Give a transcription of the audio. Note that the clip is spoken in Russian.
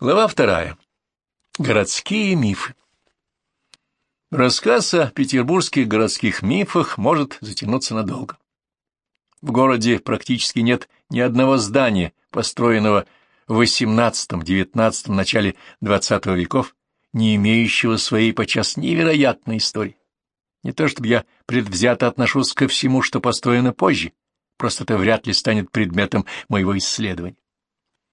Глава вторая. Городские мифы. Рассказ о петербургских городских мифах может затянуться надолго. В городе практически нет ни одного здания, построенного в XVIII-XIX начале XX веков, не имеющего своей подчас невероятной истории. Не то чтобы я предвзято отношусь ко всему, что построено позже, просто это вряд ли станет предметом моего исследования.